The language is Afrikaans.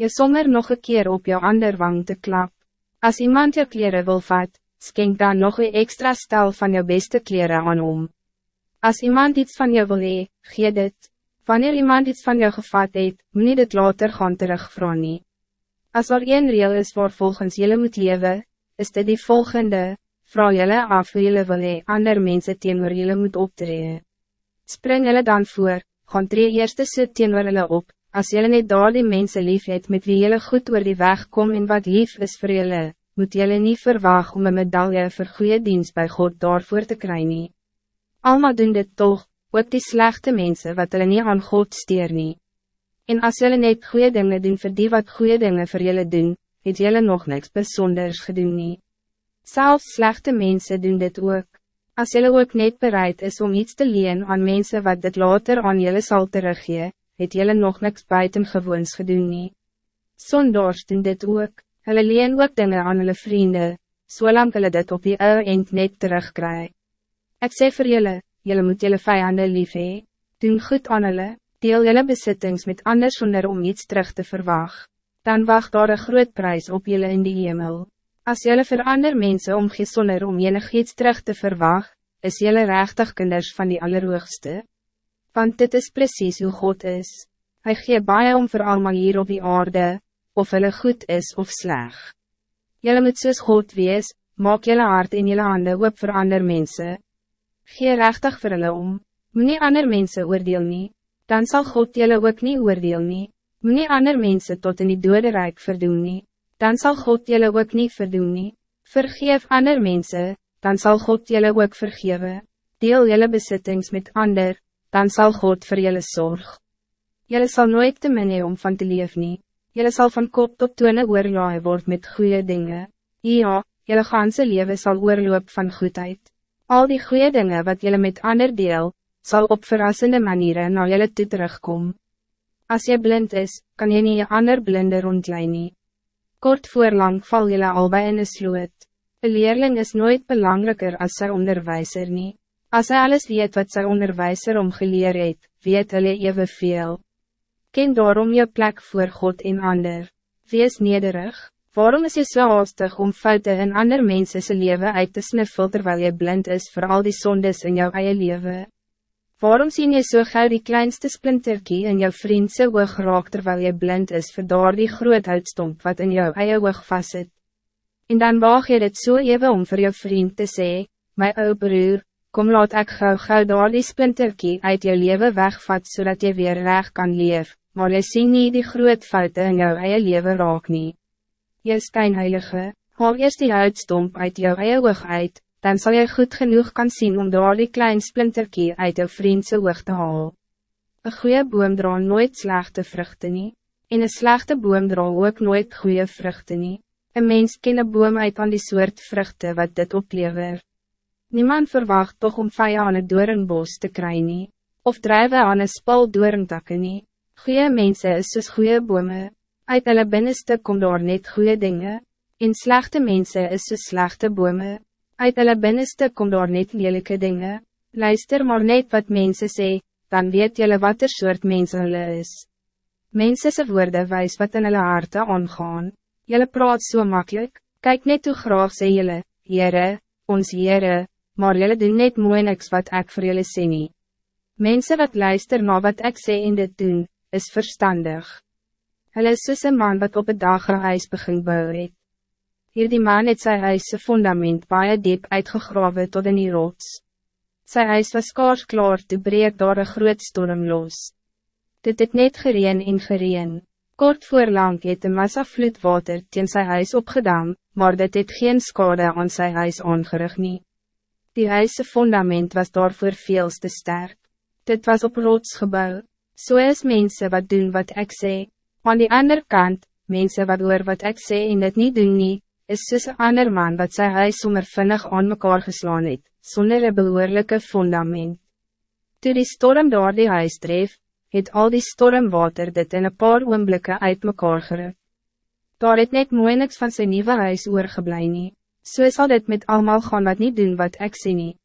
je sommer nog een keer op jou ander wang te klap. Als iemand je kleren wil vat, schenk dan nog een extra stel van jou beste kleren aan om. Als iemand iets van jou wil hee, gee dit. Wanneer iemand iets van jou gevat het, moet dit later gaan terugvraag nie. As er een reel is waar volgens jullie moet leven, is dit die volgende, vrouw jullie af hoe jullie wil hee, ander mense teenoor jullie moet optreden. Spring jullie dan voor, gaan tree eerste sit teenoor jullie op, als jullie niet daar die mense lief het met wie jullie goed oor die weg kom en wat lief is voor jullie, moet jullie niet verwachten om een medaille voor goede dienst bij God daarvoor te krijgen. Alma doen dit toch, ook die slechte mensen wat hulle niet aan God steer nie. En als jullie net goede dingen doen voor die wat goede dingen voor jullie doen, het jullie nog niks bijzonders gedoen nie. Zelfs slechte mensen doen dit ook. Als jullie ook niet bereid is om iets te leen aan mensen wat dit later aan jullie zal teruggee, het jullie nog niks buitengewoons gedoen nie. Sondors doen dit ook. Hulle leen ook dinge aan hulle vrienden, zolang so hulle dit op die ou eind net terugkry. Ek sê vir julle, julle moet julle vijanden lief hee, doen goed aan hulle, deel julle besittings met anders zonder om iets terug te verwachten. Dan wacht daar een groot prijs op julle in die hemel. Als julle vir ander mense omgee sonder om enig iets terug te verwachten, is julle rechtig kinders van die Allerhoogste. Want dit is precies hoe God is. Hij gee baie om voor allemaal hier op die aarde, of hulle goed is of sleg. Jelle moet soos God wees, maak jelle hart en jelle handen op voor ander mensen. Gee rechtig vir hulle om, moet nie ander mense oordeel nie, dan zal God jelle ook niet oordeel nie, moet nie ander mense tot in die dode rijk verdoen nie, dan zal God jelle ook niet verdoen nie, vergeef ander mensen, dan zal God jelle ook vergeven. deel jelle besittings met ander, dan zal God voor jelle zorg. Jelle zal nooit te min om van te leef nie. Jelle zal van kop tot tone oorlaai word met goede dingen. Ja, jelle ganse leven zal oorloop van goedheid. Al die goede dingen wat jelle met ander deel, zal op verrassende manieren naar jelle toe terugkom. Als je blind is, kan je niet je ander blinde rondlein nie. Kort voorlang val jelle albei in een sloot. Een leerling is nooit belangrijker als zijn onderwijzer niet. Als hij alles weet wat zijn onderwijzer omgeleerd het, weet hij evenveel. Ken daarom je plek voor God in ander. Wees nederig. Waarom is je zo so haastig om fouten in ander mensen zijn leven uit te snuffelen terwijl je blind is voor al die zondes in jouw eigen leven? Waarom zie je zo so gauw die kleinste splinterkie in jouw vriendse oog raak terwijl je blind is voor daar die groot uitstomp wat in jouw eigen oog vast? En dan waag je het zo so even om voor je vriend te zeggen, mijn oude broer, kom laat ik gauw gauw daar die splinterkie uit je leven wegvat zodat je weer recht kan leven maar jy sien nie die groot foute in jou eie leven raak nie. Jy skynheilige, haal eerst die uitstomp uit jou eie oog uit, dan zal jy goed genoeg kan zien om daar die klein splinterkie uit jou vriendse oog te haal. Een goede boom dra nooit slechte vruchten nie, en een slechte boom dra ook nooit goede vruchten nie. Een mens ken een boom uit aan die soort vruchten wat dit oplever. Niemand verwacht toch om vijanden aan het doornbos te krijgen, of drijven aan een spal doorntakken nie. Goeie mensen is soos goeie bome, uit hulle binneste kom daar net goeie dingen. en slechte mensen is soos slechte bome, uit hulle binneste kom daar net lelijke dingen. luister maar net wat mensen sê, dan weet julle wat er soort mense hulle is. Mense se woorde wijs wat in hulle harte aangaan, julle praat so makkelijk. kijk net hoe graag sê julle, Heere, ons Heere, maar julle doen net mooi niks wat ik voor julle sê nie. Mense wat luister na wat ik sê en dit doen, is verstandig. Hulle is soos een man wat op het dag een huis begin bou het. Hier die man het sy huise fundament baie diep uitgegrawe tot in die rots. Sy huis was kaars klaar toe breek daar een groot storm los. Dit het net gereen en gereen. Kort voorlang het een massa vloedwater teen sy huis opgedaan, maar dit het geen skade aan sy huis aangerig nie. Die huise fundament was daarvoor veel te sterk. Dit was op rots gebouwd. So is mensen wat doen wat ik zeg. Aan die andere kant, mensen wat hoor wat ik zeg en het niet doen nie, is soos een ander man wat sy huis sommer vinnig aan mekaar geslaan het, sonder een behoorlijke fundament. Toe die storm door die huis dreef, het al die stormwater dit in een paar oomblikke uit mekaar geruk. Daar het net mooi niks van zijn nieuwe huis oorgeblij nie, so sal dit met allemaal gaan wat niet doen wat ik sê nie.